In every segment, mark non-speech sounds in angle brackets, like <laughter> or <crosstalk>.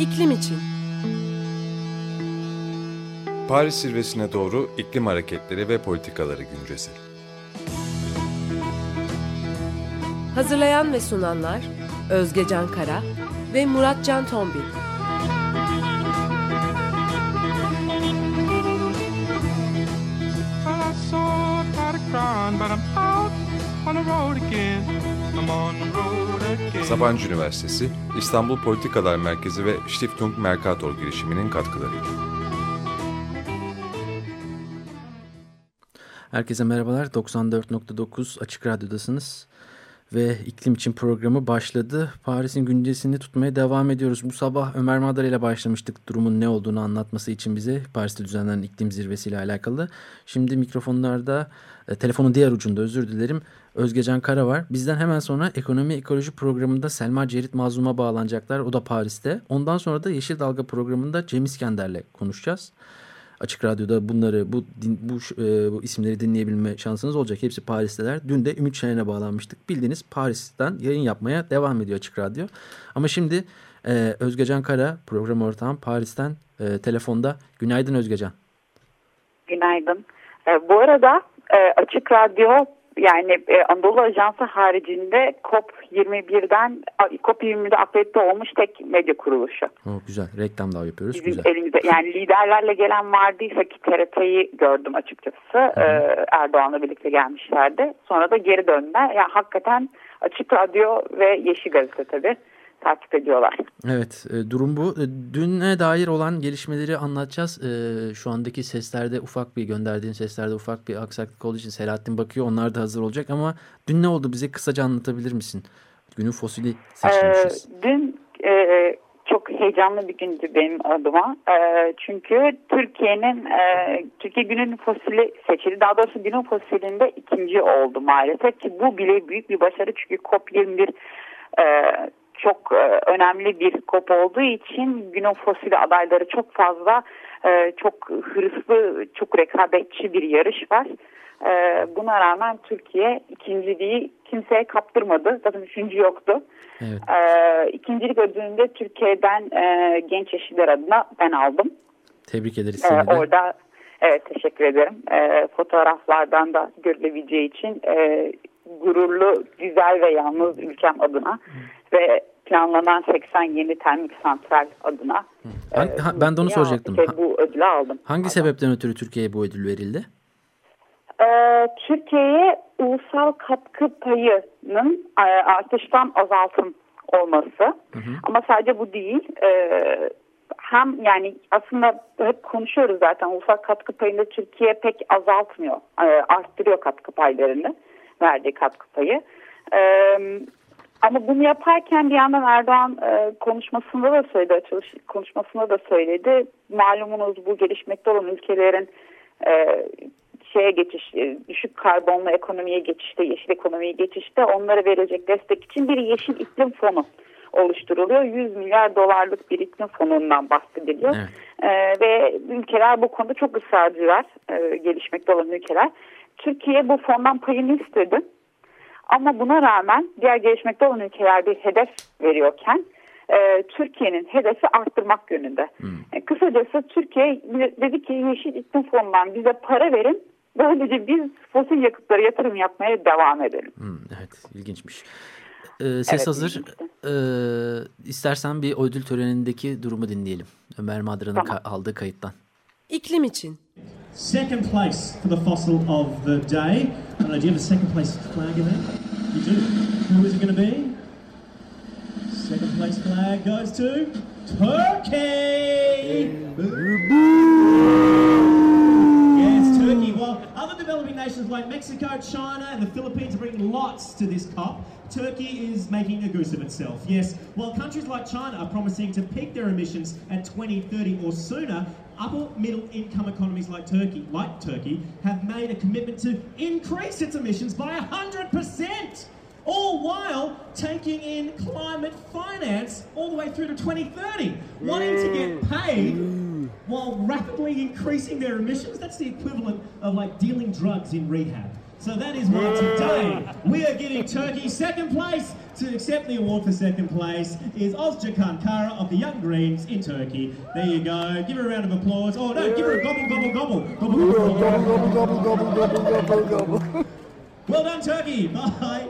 İklim için. Paris zirvesine doğru iklim hareketleri ve politikaları güncesi. Hazırlayan ve sunanlar Özge Can Kara ve Murat Can Tombil. Well, I saw try to cry, but I'm out on the road again. Sabancı Üniversitesi, İstanbul Politikalar Merkezi ve Stiftung Mercator girişiminin katkılarıyla. Herkese merhabalar. 94.9 Açık Radyo'dasınız. Ve iklim için programı başladı. Paris'in güncesini tutmaya devam ediyoruz. Bu sabah Ömer Madar ile başlamıştık durumun ne olduğunu anlatması için bize Paris'te düzenlenen iklim zirvesiyle alakalı. Şimdi mikrofonlarda, e, telefonun diğer ucunda özür dilerim, Özgecan Kara var. Bizden hemen sonra ekonomi ekoloji programında Selma Cerit Mazlum'a bağlanacaklar. O da Paris'te. Ondan sonra da Yeşil Dalga programında Cem İskender'le konuşacağız. Açık Radyo'da bunları bu din, bu, e, bu isimleri dinleyebilme şansınız olacak. Hepsi Paris'teler. Dün de Ümit Şahin'e bağlanmıştık. Bildiğiniz Paris'ten yayın yapmaya devam ediyor Açık Radyo. Ama şimdi e, Özgecan Kara program ortağım Paris'ten e, telefonda. Günaydın Özgecan. Günaydın. E, bu arada e, Açık Radyo yani e, Anadolu Ajansı haricinde COP21'den COP20'de akredite olmuş tek medya kuruluşu. Oh, güzel. Reklam daha yapıyoruz. Bizim güzel. elimizde yani liderlerle gelen vardıysa ki TRT'yi gördüm açıkçası. E, Erdoğan'la birlikte gelmişlerdi. Sonra da geri döndüler. Yani hakikaten Açık Radyo ve Yeşil Gazete tabii takip ediyorlar. Evet e, durum bu. E, Düne dair olan gelişmeleri anlatacağız. E, şu andaki seslerde ufak bir gönderdiğin seslerde ufak bir aksaklık olduğu için Selahattin bakıyor. Onlar da hazır olacak ama dün ne oldu bize kısaca anlatabilir misin? Günün fosili seçilmişiz. Ee, dün e, çok heyecanlı bir gündü benim adıma. E, çünkü Türkiye'nin e, Türkiye günün fosili seçildi. Daha doğrusu günün fosilinde ikinci oldu maalesef ki bu bile büyük bir başarı. Çünkü COP21 e, çok e, önemli bir kop olduğu için günün fosili adayları çok fazla e, çok hırslı çok rekabetçi bir yarış var. E, buna rağmen Türkiye ikinciliği kimseye kaptırmadı. Zaten üçüncü yoktu. Evet. İkincilik ödülünde Türkiye'den genç yeşiller adına ben aldım. Tebrik ederiz seni de. orada evet teşekkür ederim. Fotoğraflardan da görülebileceği için gururlu, güzel ve yalnız ülkem adına ve planlanan 80 yeni termik santral adına. Hangi- e, ha, ben de onu soracaktım. şey, bu ödülü aldım. Hangi Pardon. sebepten ötürü Türkiye'ye bu ödül verildi? Ee, Türkiye'ye ulusal katkı payının e, artıştan azaltım olması. Ama sadece bu değil. Ee, hem yani aslında hep konuşuyoruz zaten ulusal katkı payını Türkiye pek azaltmıyor. Ee, arttırıyor katkı paylarını verdiği katkı payı. Ee, ama bunu yaparken bir yandan Erdoğan e, konuşmasında da söyledi, açılış konuşmasında da söyledi. Malumunuz bu gelişmekte olan ülkelerin e, şeye geçiş, e, düşük karbonlu ekonomiye geçişte, yeşil ekonomiye geçişte onlara verilecek destek için bir yeşil iklim fonu oluşturuluyor. 100 milyar dolarlık bir iklim fonundan bahsediliyor. Evet. E, ve ülkeler bu konuda çok ısrarcılar, e, gelişmekte olan ülkeler. Türkiye bu fondan payını istedi. Ama buna rağmen diğer gelişmekte olan ülkeler bir hedef veriyorken e, Türkiye'nin hedefi arttırmak yönünde. E, kısacası Türkiye dedi ki Yeşil İklim Fonu'ndan bize para verin. Böylece biz fosil yakıtlara yatırım yapmaya devam edelim. Hmm, evet ilginçmiş. Ee, ses Evet, hazır. Ee, istersen bir ödül törenindeki durumu dinleyelim. Ömer Madra'nın Tamam. ka- aldığı kayıttan. İklim için. Second place for the fossil of the day. I don't know, do you have a second place flag in there? You do. Who is it going to be? Second place flag goes to Turkey! Yes, Turkey. Well, other developing nations like Mexico, China, and the Philippines are bringing lots to this COP. Turkey is making a goose of itself. Yes, while countries like China are promising to peak their emissions at 2030 or sooner, upper middle income economies like Turkey, like Turkey, have made a commitment to increase its emissions by 100%. All while taking in climate finance all the way through to 2030, wanting to get mm. paid mm. while rapidly increasing their emissions. That's the equivalent of like dealing drugs in rehab. So that is why today we are giving Turkey second place. To accept the award for second place is Ozcakan Kara of the Young Greens in Turkey. There you go. Give her a round of applause. Oh no, give her a gobble, gobble, gobble. Gobble, gobble, gobble. gobble, gobble, gobble, gobble, gobble, gobble. Well done, Turkey. Bye.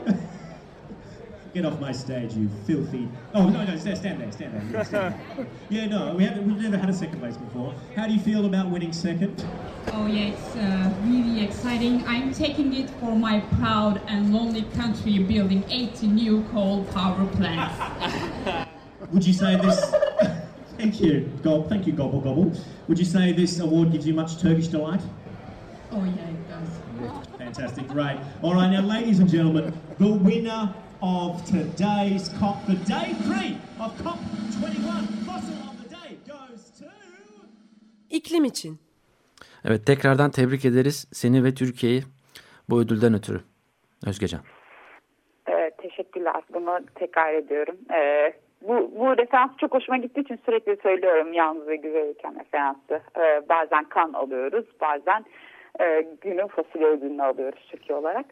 Get off my stage, you filthy. Oh no, no, stand there, stand there. Stand there. yeah, no, we haven't. We've never had a second place before. How do you feel about winning second? Oh yeah, it's uh, really exciting. I'm taking it for my proud and lonely country building 80 new coal power plants. <laughs> Would you say this? <laughs> thank you, Gob. Thank you, Gobble Gobble. Would you say this award gives you much Turkish delight? Oh yeah, it does. Fantastic, great. All right, now, ladies and gentlemen, the winner of today's COP, the day three of COP 21, fossil of the day goes to. İklim için. Evet tekrardan tebrik ederiz seni ve Türkiye'yi bu ödülden ötürü. Özgecan. Ee, teşekkürler. Bunu tekrar ediyorum. Ee, bu, bu referans çok hoşuma gittiği için sürekli söylüyorum yalnız ve güzel ülken referansı. Ee, bazen kan alıyoruz, bazen e, günün fasulye ödülünü alıyoruz Türkiye olarak.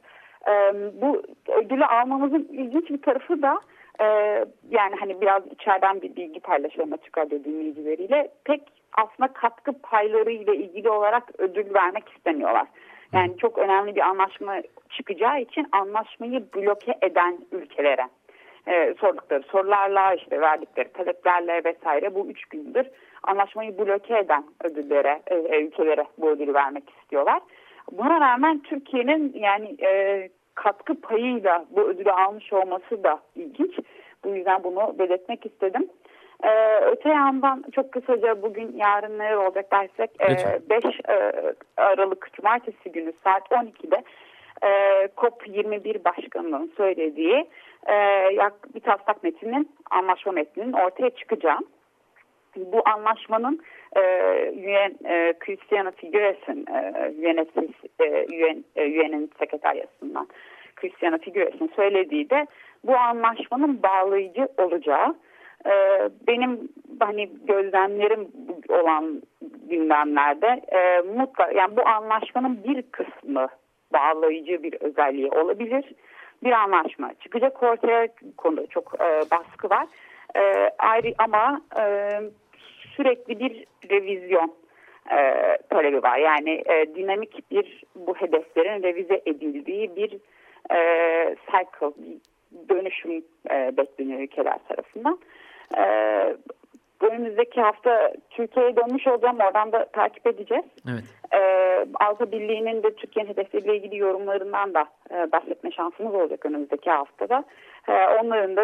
Ee, bu ödülü almamızın ilginç bir tarafı da e, yani hani biraz içeriden bir bilgi paylaşalım açık radyo dinleyicileriyle. Pek aslında katkı payları ile ilgili olarak ödül vermek istemiyorlar. Yani çok önemli bir anlaşma çıkacağı için anlaşmayı bloke eden ülkelere e, sordukları sorularla işte verdikleri taleplerle vesaire bu üç gündür anlaşmayı bloke eden ödüllere e, e, ülkelere bu ödülü vermek istiyorlar. Buna rağmen Türkiye'nin yani e, katkı payıyla bu ödülü almış olması da ilginç. Bu yüzden bunu belirtmek istedim. Ee, öte yandan çok kısaca bugün yarın neler olacak dersek e, 5 e, Aralık Cumartesi günü saat 12'de e, COP21 Başkanı'nın söylediği e, yak, bir taslak metninin anlaşma metninin ortaya çıkacağı. Bu anlaşmanın e, UN, e, Christiana Figueres'in e, UNSS, e, UN, e, sekreteryasından Christiana Figueres'in söylediği de bu anlaşmanın bağlayıcı olacağı. E, benim hani gözlemlerim olan gündemlerde e, mutlaka yani bu anlaşmanın bir kısmı bağlayıcı bir özelliği olabilir. Bir anlaşma çıkacak ortaya konuda çok e, baskı var. E, ayrı ama e, sürekli bir revizyon e, talebi var. Yani e, dinamik bir bu hedeflerin revize edildiği bir e, cycle, dönüşüm e, bekleniyor ülkeler tarafından. E, önümüzdeki hafta Türkiye'ye dönmüş olacağım. Oradan da takip edeceğiz. Evet. E, Avrupa Birliği'nin de Türkiye'nin hedefleriyle ilgili yorumlarından da e, bahsetme şansımız olacak önümüzdeki haftada. E, onların da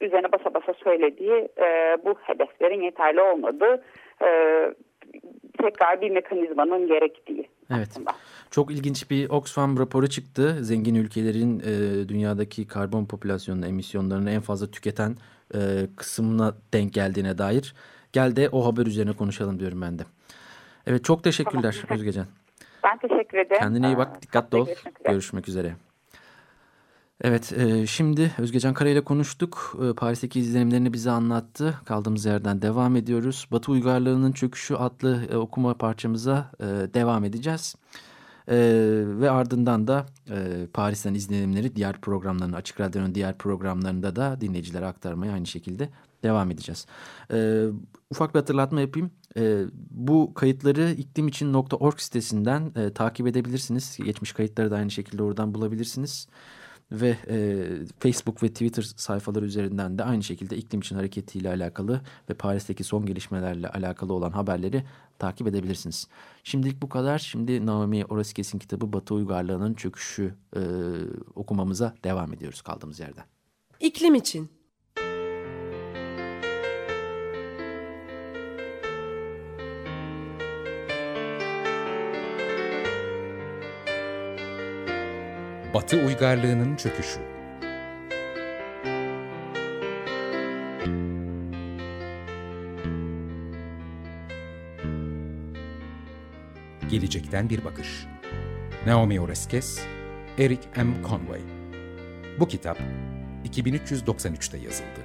üzerine basa basa söylediği e, bu hedeflerin yeterli olmadığı e, tekrar bir mekanizmanın gerektiği Evet. aslında. Çok ilginç bir Oxfam raporu çıktı. Zengin ülkelerin e, dünyadaki karbon popülasyonunu, emisyonlarını en fazla tüketen e, kısmına denk geldiğine dair. Gel de o haber üzerine konuşalım diyorum ben de. Evet çok teşekkürler Tamam. Özgecan. Ben teşekkür ederim. Kendine iyi bak, dikkatli ol. Görüşmek üzere. Görüşmek üzere. Evet, e, şimdi Özgecan Kara ile konuştuk. E, Paris'teki izlenimlerini bize anlattı. Kaldığımız yerden devam ediyoruz. Batı Uygarlığının Çöküşü adlı e, okuma parçamıza e, devam edeceğiz. E, ve ardından da e, Paris'ten izlenimleri diğer programlarını, Açık Radyo'nun diğer programlarında da dinleyicilere aktarmaya aynı şekilde devam edeceğiz. E, ufak bir hatırlatma yapayım. E, bu kayıtları iklimicin.org sitesinden e, takip edebilirsiniz. Geçmiş kayıtları da aynı şekilde oradan bulabilirsiniz. Ve e, Facebook ve Twitter sayfaları üzerinden de aynı şekilde iklim için hareketiyle alakalı ve Paris'teki son gelişmelerle alakalı olan haberleri takip edebilirsiniz. Şimdilik bu kadar. Şimdi Naomi Oreskes'in kitabı Batı Uygarlığı'nın Çöküşü e, okumamıza devam ediyoruz kaldığımız yerden. İklim için. Batı uygarlığının çöküşü. Gelecekten bir bakış. Naomi Oreskes, Eric M. Conway. Bu kitap 2393'te yazıldı.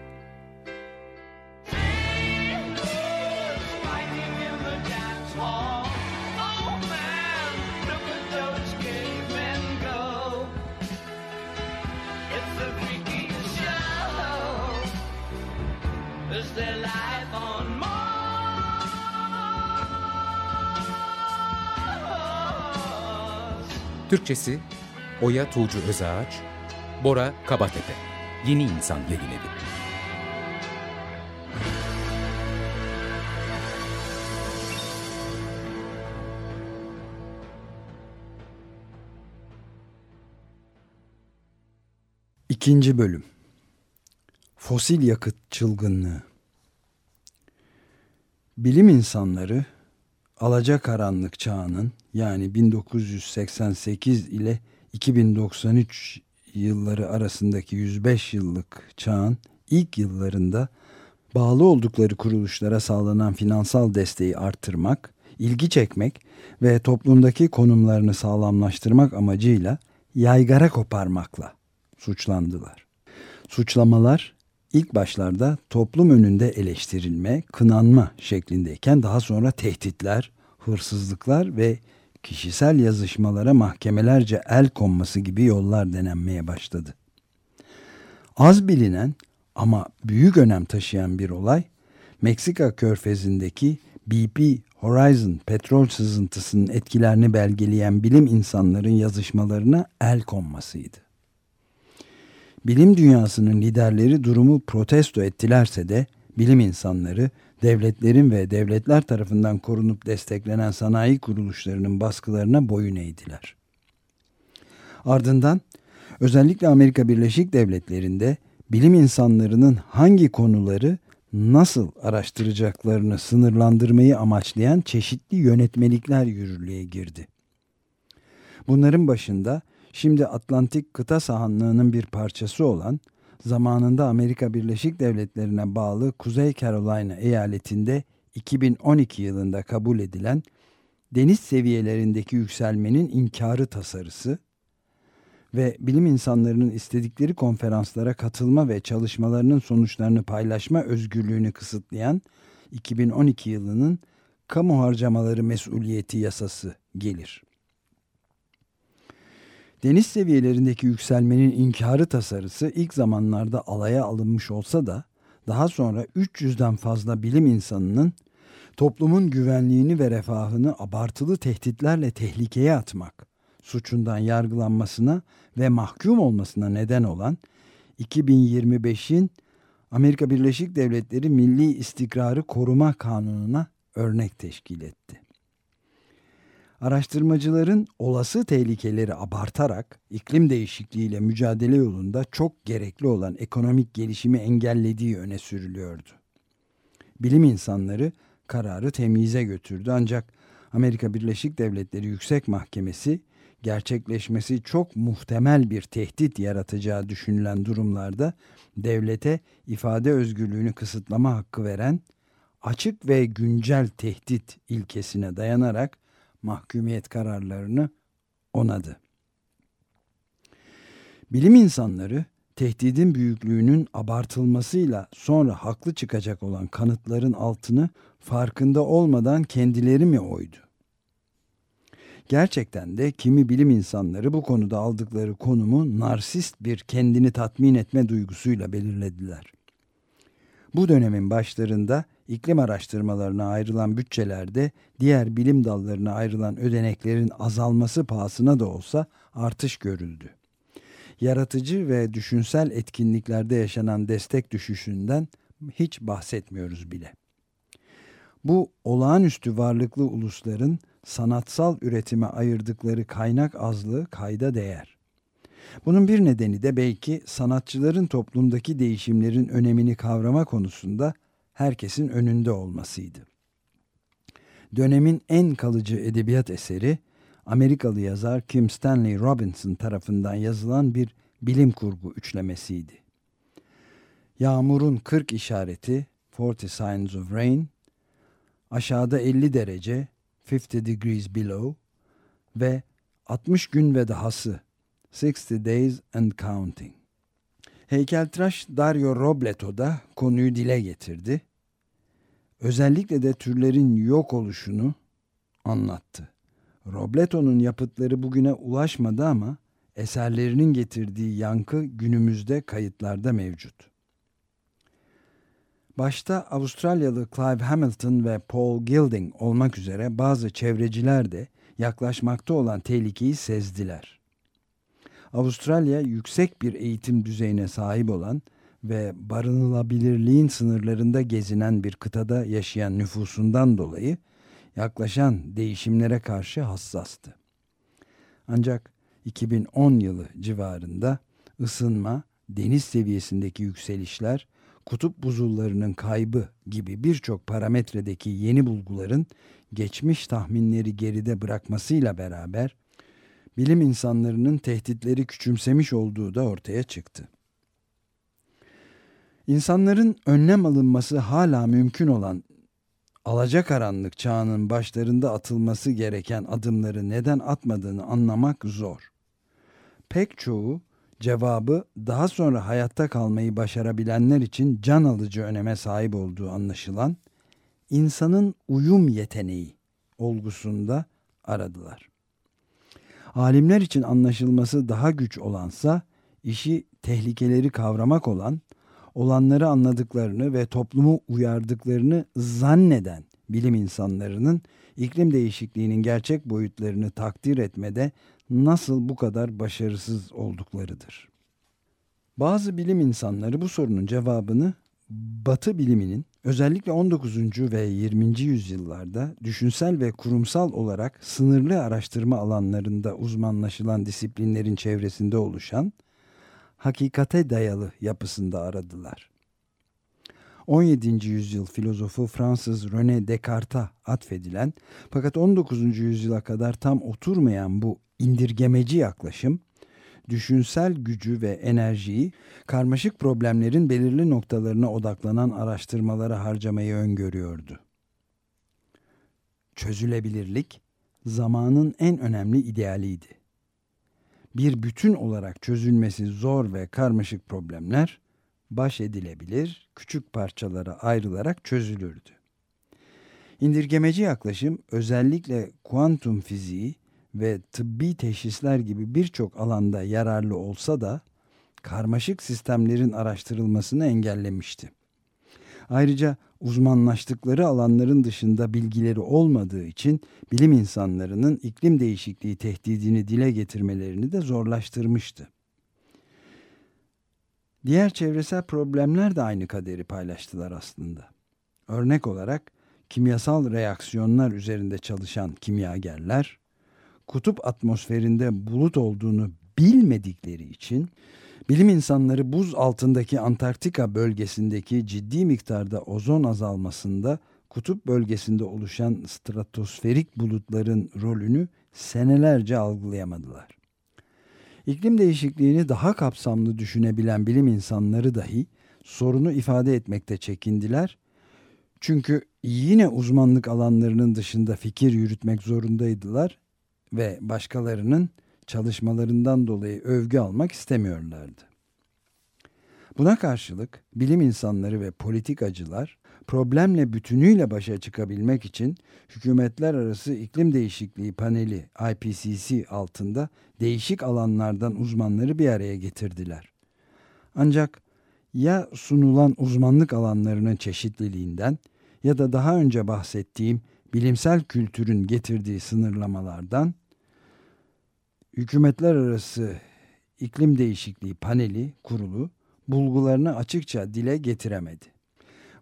Is there life on Mars? Türkçesi Oya Tuğcu Özağaç, Bora Kabatepe, Yeni İnsan Yayın Evi. İkinci Bölüm Fosil Yakıt Çılgınlığı Bilim insanları alacakaranlık çağının yani 1988 ile 2093 yılları arasındaki 105 yıllık çağın ilk yıllarında bağlı oldukları kuruluşlara sağlanan finansal desteği artırmak, ilgi çekmek ve toplumdaki konumlarını sağlamlaştırmak amacıyla yaygara koparmakla suçlandılar. Suçlamalar ilk başlarda toplum önünde eleştirilme, kınanma şeklindeyken daha sonra tehditler, hırsızlıklar ve kişisel yazışmalara mahkemelerce el konması gibi yollar denenmeye başladı. Az bilinen ama büyük önem taşıyan bir olay, Meksika körfezindeki BP Horizon petrol sızıntısının etkilerini belgeleyen bilim insanların yazışmalarına el konmasıydı. Bilim dünyasının liderleri durumu protesto ettilerse de bilim insanları devletlerin ve devletler tarafından korunup desteklenen sanayi kuruluşlarının baskılarına boyun eğdiler. Ardından özellikle Amerika Birleşik Devletleri'nde bilim insanlarının hangi konuları nasıl araştıracaklarını sınırlandırmayı amaçlayan çeşitli yönetmelikler yürürlüğe girdi. Bunların başında şimdi Atlantik kıta sahanlığının bir parçası olan zamanında Amerika Birleşik Devletleri'ne bağlı Kuzey Carolina eyaletinde 2012 yılında kabul edilen deniz seviyelerindeki yükselmenin inkarı tasarısı ve bilim insanlarının istedikleri konferanslara katılma ve çalışmalarının sonuçlarını paylaşma özgürlüğünü kısıtlayan 2012 yılının kamu harcamaları mesuliyeti yasası gelir. Deniz seviyelerindeki yükselmenin inkarı tasarısı ilk zamanlarda alaya alınmış olsa da daha sonra 300'den fazla bilim insanının toplumun güvenliğini ve refahını abartılı tehditlerle tehlikeye atmak suçundan yargılanmasına ve mahkum olmasına neden olan 2025'in Amerika Birleşik Devletleri Milli İstikrarı Koruma Kanunu'na örnek teşkil etti. Araştırmacıların olası tehlikeleri abartarak iklim değişikliğiyle mücadele yolunda çok gerekli olan ekonomik gelişimi engellediği öne sürülüyordu. Bilim insanları kararı temyize götürdü ancak Amerika Birleşik Devletleri Yüksek Mahkemesi gerçekleşmesi çok muhtemel bir tehdit yaratacağı düşünülen durumlarda devlete ifade özgürlüğünü kısıtlama hakkı veren açık ve güncel tehdit ilkesine dayanarak mahkumiyet kararlarını onadı. Bilim insanları tehdidin büyüklüğünün abartılmasıyla sonra haklı çıkacak olan kanıtların altını farkında olmadan kendileri mi oydu? Gerçekten de kimi bilim insanları bu konuda aldıkları konumu narsist bir kendini tatmin etme duygusuyla belirlediler. Bu dönemin başlarında iklim araştırmalarına ayrılan bütçelerde diğer bilim dallarına ayrılan ödeneklerin azalması pahasına da olsa artış görüldü. Yaratıcı ve düşünsel etkinliklerde yaşanan destek düşüşünden hiç bahsetmiyoruz bile. Bu olağanüstü varlıklı ulusların sanatsal üretime ayırdıkları kaynak azlığı kayda değer. Bunun bir nedeni de belki sanatçıların toplumdaki değişimlerin önemini kavrama konusunda herkesin önünde olmasıydı. Dönemin en kalıcı edebiyat eseri Amerikalı yazar Kim Stanley Robinson tarafından yazılan bir bilim kurgu üçlemesiydi. Yağmurun 40 işareti 40 Signs of Rain, aşağıda 50 derece 50 Degrees Below ve 60 gün ve dahası 60 Days and Counting. Heykeltıraş Dario Robleto da konuyu dile getirdi. Özellikle de türlerin yok oluşunu anlattı. Robleto'nun yapıtları bugüne ulaşmadı ama eserlerinin getirdiği yankı günümüzde kayıtlarda mevcut. Başta Avustralyalı Clive Hamilton ve Paul Gilding olmak üzere bazı çevreciler de yaklaşmakta olan tehlikeyi sezdiler. Avustralya yüksek bir eğitim düzeyine sahip olan ve barınılabilirliğin sınırlarında gezinen bir kıtada yaşayan nüfusundan dolayı yaklaşan değişimlere karşı hassastı. Ancak 2010 yılı civarında ısınma, deniz seviyesindeki yükselişler, kutup buzullarının kaybı gibi birçok parametredeki yeni bulguların geçmiş tahminleri geride bırakmasıyla beraber bilim insanlarının tehditleri küçümsemiş olduğu da ortaya çıktı. İnsanların önlem alınması hala mümkün olan alacakaranlık çağının başlarında atılması gereken adımları neden atmadığını anlamak zor. Pek çoğu cevabı daha sonra hayatta kalmayı başarabilenler için can alıcı öneme sahip olduğu anlaşılan insanın uyum yeteneği olgusunda aradılar. Alimler için anlaşılması daha güç olansa işi tehlikeleri kavramak olan, olanları anladıklarını ve toplumu uyardıklarını zanneden bilim insanlarının iklim değişikliğinin gerçek boyutlarını takdir etmede nasıl bu kadar başarısız olduklarıdır. Bazı bilim insanları bu sorunun cevabını Batı biliminin özellikle 19. ve 20. yüzyıllarda düşünsel ve kurumsal olarak sınırlı araştırma alanlarında uzmanlaşılan disiplinlerin çevresinde oluşan hakikate dayalı yapısında aradılar. 17. yüzyıl filozofu Fransız René Descartes'a atfedilen fakat 19. yüzyıla kadar tam oturmayan bu indirgemeci yaklaşım, düşünsel gücü ve enerjiyi karmaşık problemlerin belirli noktalarına odaklanan araştırmalara harcamayı öngörüyordu. Çözülebilirlik zamanın en önemli idealiydi. Bir bütün olarak çözülmesi zor ve karmaşık problemler baş edilebilir, küçük parçalara ayrılarak çözülürdü. İndirgemeci yaklaşım özellikle kuantum fiziği ve tıbbi teşhisler gibi birçok alanda yararlı olsa da karmaşık sistemlerin araştırılmasını engellemişti. Ayrıca uzmanlaştıkları alanların dışında bilgileri olmadığı için bilim insanlarının iklim değişikliği tehdidini dile getirmelerini de zorlaştırmıştı. Diğer çevresel problemler de aynı kaderi paylaştılar aslında. Örnek olarak kimyasal reaksiyonlar üzerinde çalışan kimyagerler, kutup atmosferinde bulut olduğunu bilmedikleri için bilim insanları buz altındaki Antarktika bölgesindeki ciddi miktarda ozon azalmasında kutup bölgesinde oluşan stratosferik bulutların rolünü senelerce algılayamadılar. İklim değişikliğini daha kapsamlı düşünebilen bilim insanları dahi sorunu ifade etmekte çekindiler. Çünkü yine uzmanlık alanlarının dışında fikir yürütmek zorundaydılar ve başkalarının çalışmalarından dolayı övgü almak istemiyorlardı. Buna karşılık bilim insanları ve politikacılar problemle bütünüyle başa çıkabilmek için hükümetler arası iklim değişikliği paneli IPCC altında değişik alanlardan uzmanları bir araya getirdiler. Ancak ya sunulan uzmanlık alanlarının çeşitliliğinden ya da daha önce bahsettiğim bilimsel kültürün getirdiği sınırlamalardan hükümetler arası iklim değişikliği paneli kurulu bulgularını açıkça dile getiremedi.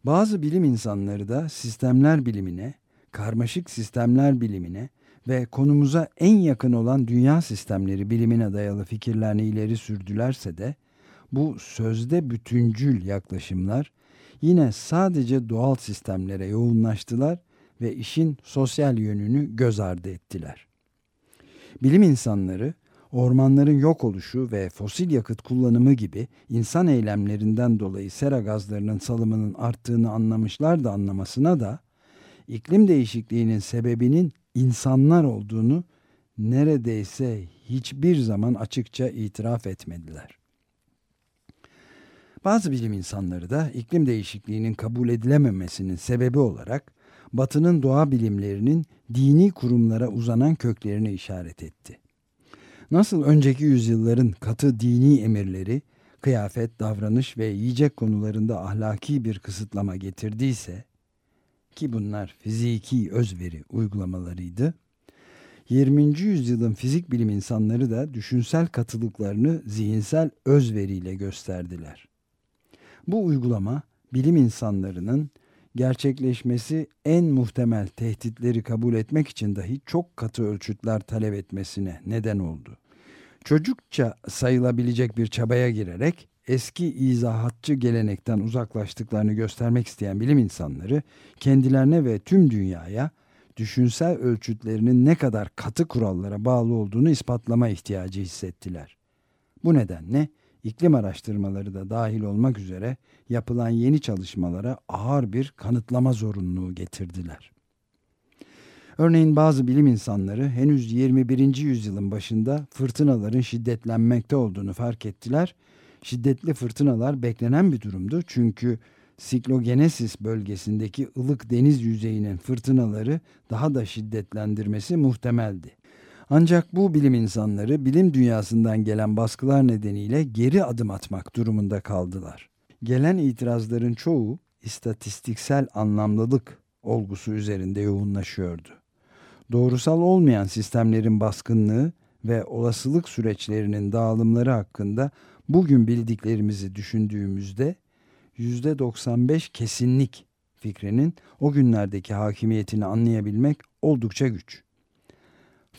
Bazı bilim insanları da sistemler bilimine, karmaşık sistemler bilimine ve konumuza en yakın olan dünya sistemleri bilimine dayalı fikirlerini ileri sürdülerse de bu sözde bütüncül yaklaşımlar yine sadece doğal sistemlere yoğunlaştılar ve işin sosyal yönünü göz ardı ettiler. Bilim insanları ormanların yok oluşu ve fosil yakıt kullanımı gibi insan eylemlerinden dolayı sera gazlarının salımının arttığını anlamışlar da anlamasına da iklim değişikliğinin sebebinin insanlar olduğunu neredeyse hiçbir zaman açıkça itiraf etmediler. Bazı bilim insanları da iklim değişikliğinin kabul edilememesinin sebebi olarak Batı'nın doğa bilimlerinin dini kurumlara uzanan köklerini işaret etti. Nasıl önceki yüzyılların katı dini emirleri kıyafet, davranış ve yiyecek konularında ahlaki bir kısıtlama getirdiyse ki bunlar fiziki özveri uygulamalarıydı. 20. yüzyılın fizik bilim insanları da düşünsel katılıklarını zihinsel özveriyle gösterdiler. Bu uygulama bilim insanlarının gerçekleşmesi en muhtemel tehditleri kabul etmek için dahi çok katı ölçütler talep etmesine neden oldu. Çocukça sayılabilecek bir çabaya girerek eski izahatçı gelenekten uzaklaştıklarını göstermek isteyen bilim insanları kendilerine ve tüm dünyaya düşünsel ölçütlerinin ne kadar katı kurallara bağlı olduğunu ispatlama ihtiyacı hissettiler. Bu nedenle iklim araştırmaları da dahil olmak üzere yapılan yeni çalışmalara ağır bir kanıtlama zorunluluğu getirdiler. Örneğin bazı bilim insanları henüz 21. yüzyılın başında fırtınaların şiddetlenmekte olduğunu fark ettiler. Şiddetli fırtınalar beklenen bir durumdu çünkü Siklogenesis bölgesindeki ılık deniz yüzeyinin fırtınaları daha da şiddetlendirmesi muhtemeldi. Ancak bu bilim insanları bilim dünyasından gelen baskılar nedeniyle geri adım atmak durumunda kaldılar. Gelen itirazların çoğu istatistiksel anlamlılık olgusu üzerinde yoğunlaşıyordu. Doğrusal olmayan sistemlerin baskınlığı ve olasılık süreçlerinin dağılımları hakkında bugün bildiklerimizi düşündüğümüzde %95 kesinlik fikrinin o günlerdeki hakimiyetini anlayabilmek oldukça güç.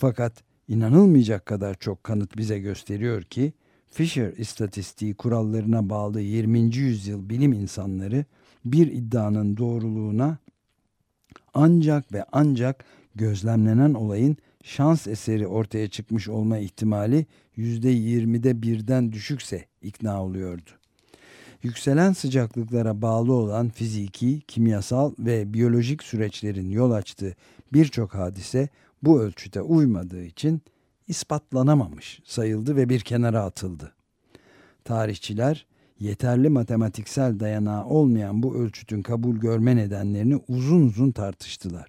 Fakat inanılmayacak kadar çok kanıt bize gösteriyor ki Fisher istatistiği kurallarına bağlı 20. yüzyıl bilim insanları bir iddianın doğruluğuna ancak ve ancak gözlemlenen olayın şans eseri ortaya çıkmış olma ihtimali %20'de birden düşükse ikna oluyordu. Yükselen sıcaklıklara bağlı olan fiziki, kimyasal ve biyolojik süreçlerin yol açtığı birçok hadise bu ölçüte uymadığı için ispatlanamamış sayıldı ve bir kenara atıldı. Tarihçiler yeterli matematiksel dayanağı olmayan bu ölçütün kabul görme nedenlerini uzun uzun tartıştılar.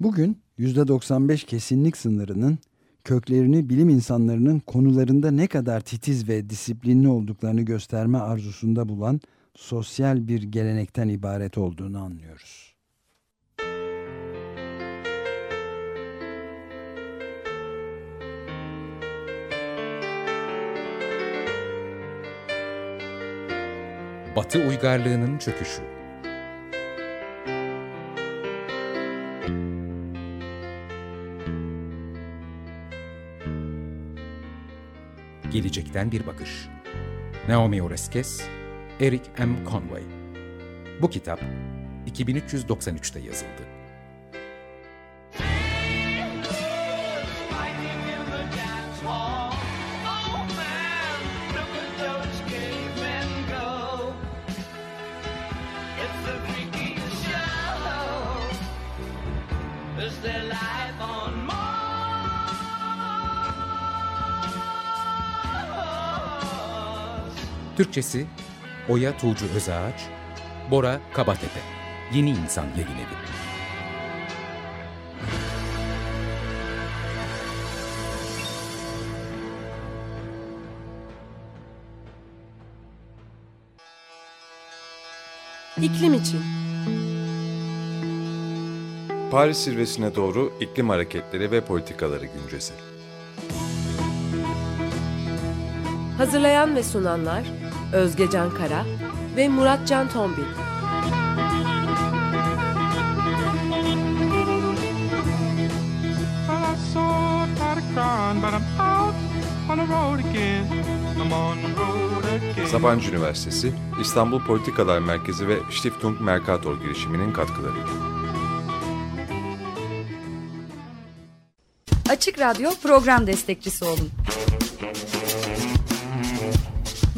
Bugün %95 kesinlik sınırının köklerini bilim insanlarının konularında ne kadar titiz ve disiplinli olduklarını gösterme arzusunda bulan sosyal bir gelenekten ibaret olduğunu anlıyoruz. Batı uygarlığının çöküşü Gelecekten bir bakış. Naomi Oreskes, Eric M. Conway. Bu kitap 2393'te yazıldı. Türkçesi Oya Tuğcu Özağaç, Bora Kabatepe, Yeni İnsan Yayın Evi. İklim için. Paris zirvesine doğru iklim hareketleri ve politikaları güncesi. Hazırlayan ve sunanlar Özge Can Kara ve Murat Can Tombil. Sabancı Üniversitesi, İstanbul Politikalar Merkezi ve Stiftung Mercator girişiminin katkılarıyla. Açık Radyo program destekçisi olun.